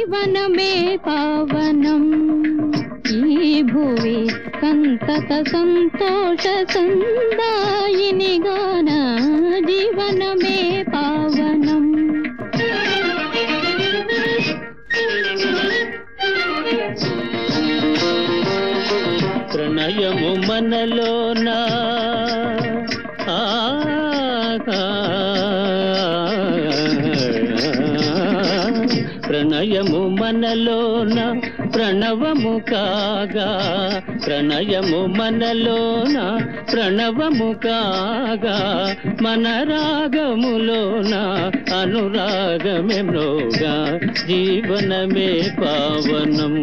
జీవనమే పావనం. ఈ భువి సంతత సంతోష సందాయిని గాన జీవనమే పావనం. ప్రణయము మనలోన? ప్రణయము మనలోన ప్రణవము కాగా. ప్రణయము మనలోన ప్రణవము కాగా. మన రాగములోన అనురాగమే మ్రోగా. జీవనమే పావనం.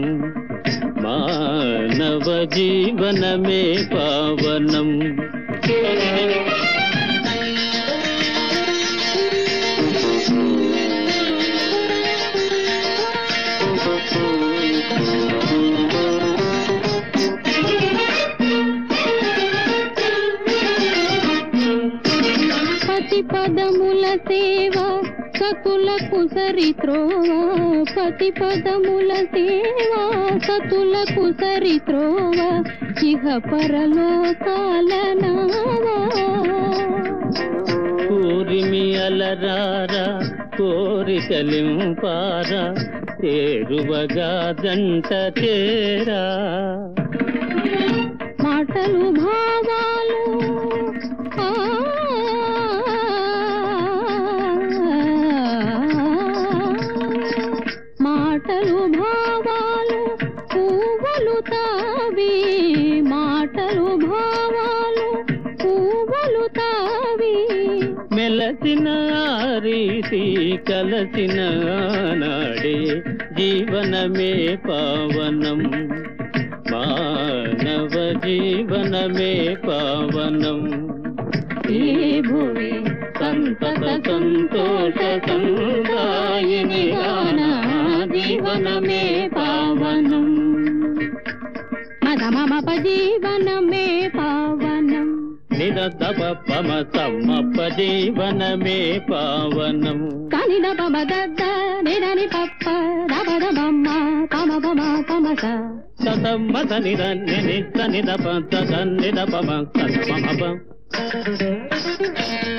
మానవ జీవనమే పావనం. పతి పదముల సేవ సతులకు సరిత్రోవ. పతి పదముల సేవ సతులకు సరిత్రోవ. ఇహ పరలోకాల కూరిమి అలరారా కోరికలింపారా తేరువగా జంట చేరా. మాటలు భావాలు. మాటలు భావాలు పువ్వులు తావి మాటలు భావాలు పువ్వులు తావి. మెలసిన రీతి కలసిన నాడే జీవనమే పావనం. మానవ జీవనమే పావనం. ఈ భూమి సంతత సంతోష సందాయిని గానా జీవనమే పావనం. మద మమ జీవనమే పావనం. నిరదప పమ సమ్మప్ప జీవనమే పావనం. కని దప మదద్ద నిరని పప్ప దబద బమ్మ పమ పమ పమస నిర నినిత నిదప తద నిదపమ సతమమ జీవనమే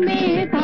में